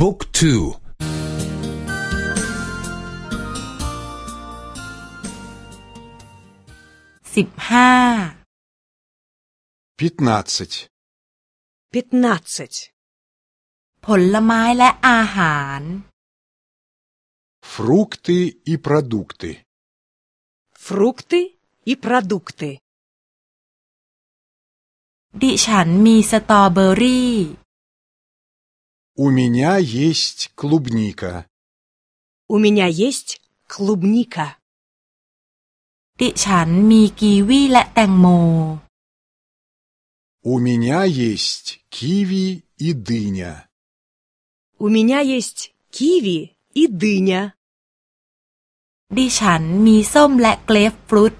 บุ๊กทูสิบห้าผลไม้และอาหาร Фрукты и продукты. Фрукты и продукты. ดิฉันมีสตรอเบอรี่ У меня есть клубника. У меня есть клубника. ดิฉันมีกีวีและแตงโม У меня есть киви и дыня. У меня есть киви и дыня. ดิฉันมีส้มและเกรฟฟรุต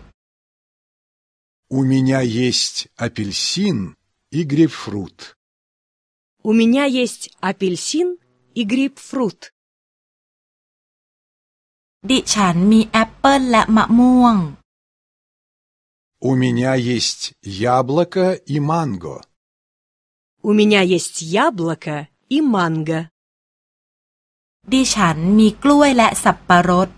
У меня есть апельсин и грейпфрут. У меня есть апельсин и грейпфрут. ดิฉันมีแอปเปิลและมะม่วง У меня есть яблоко и манго. У меня есть яблоко и манго. ดิฉันมีกล้วยและสับปะรด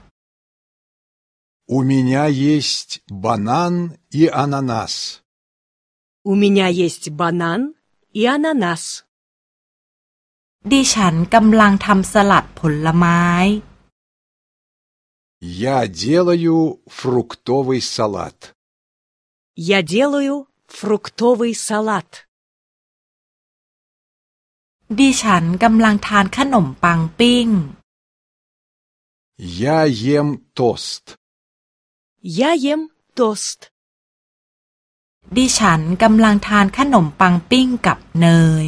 У меня есть банан и ананас. У меня есть банан и ананас. ดิฉันกำลังทำสลัดผลไม้ Я делаю фруктовый салат. Я делаю фруктовый салат. ดิฉันกำลังทานขนมปังปิ้ง Я ем тост. Я ем тост. ดิฉันกำลังทานขนมปังปิ้งกับเนย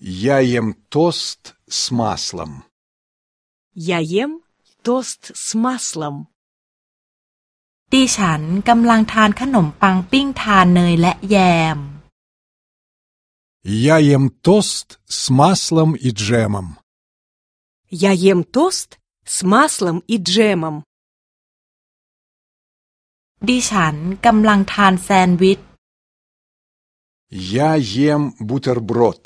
Я ем тост с маслом. Я ем тост с маслом. ดิฉันกำลังทานขนมปังปิ้งทานเนยและแยม Я ем тост с маслом и джемом. Я ем тост с маслом и джемом. ดิฉันกำลังทานแซนด์วิช Я ем бутерброд.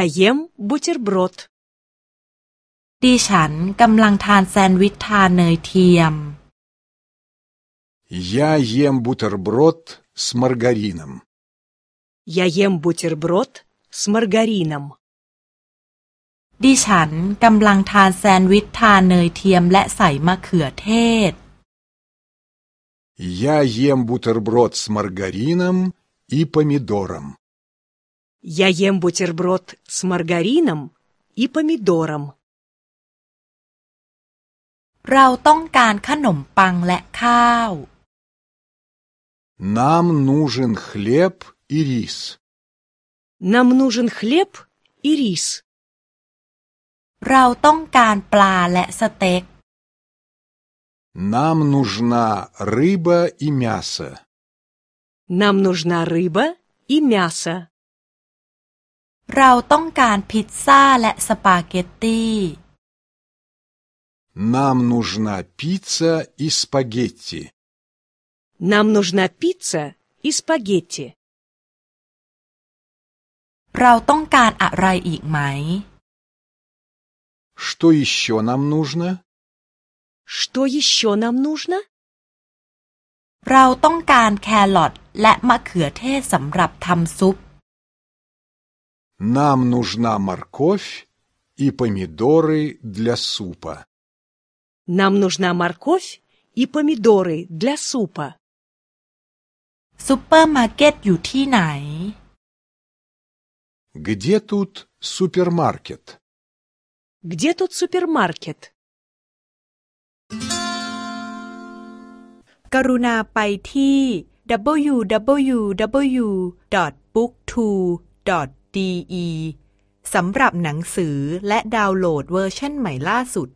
Я ем бутерброд. ดิฉันกำลังทานแซนด์วิชทานเนยเทียม Я ем бутерброд с маргарином. Я ем бутерброд с маргарином. ดิฉันกำลังทานแซนด์วิชทานเนยเทียมและใส่มะเขือเทศ Я ем бутерброд с маргарином и помидором. Я ем бутерброд с маргарином и помидором. เราต้องการขนมปังและข้าว Нам нужен хлеб и рис. Нам нужен хлеб и рис. เราต้องการปลาและสเต็ก Нам нужна рыба и мясо. Нам нужна рыба и мясо. เราต้องการพิซซ่าและสปาเกตตี Нам нужна пицца и спагетти. Нам нужна пицца и спагетти. เราต้องการอะไรอีกไหม Что еще нам нужно? Что еще нам нужно? เราต้องการแครอทและมะเขือเทศสำหรับทำซุป Нам нужна морковь и помидоры для супа. Нам нужна морковь и помидоры для супа. ซูเปอร์มาร์เก็ตอยู่ที่ไหน Где тут супермаркет? Где тут супермаркет? กรุณาไปที่ ดี.อีสำหรับหนังสือและดาวน์โหลดเวอร์ชันใหม่ล่าสุด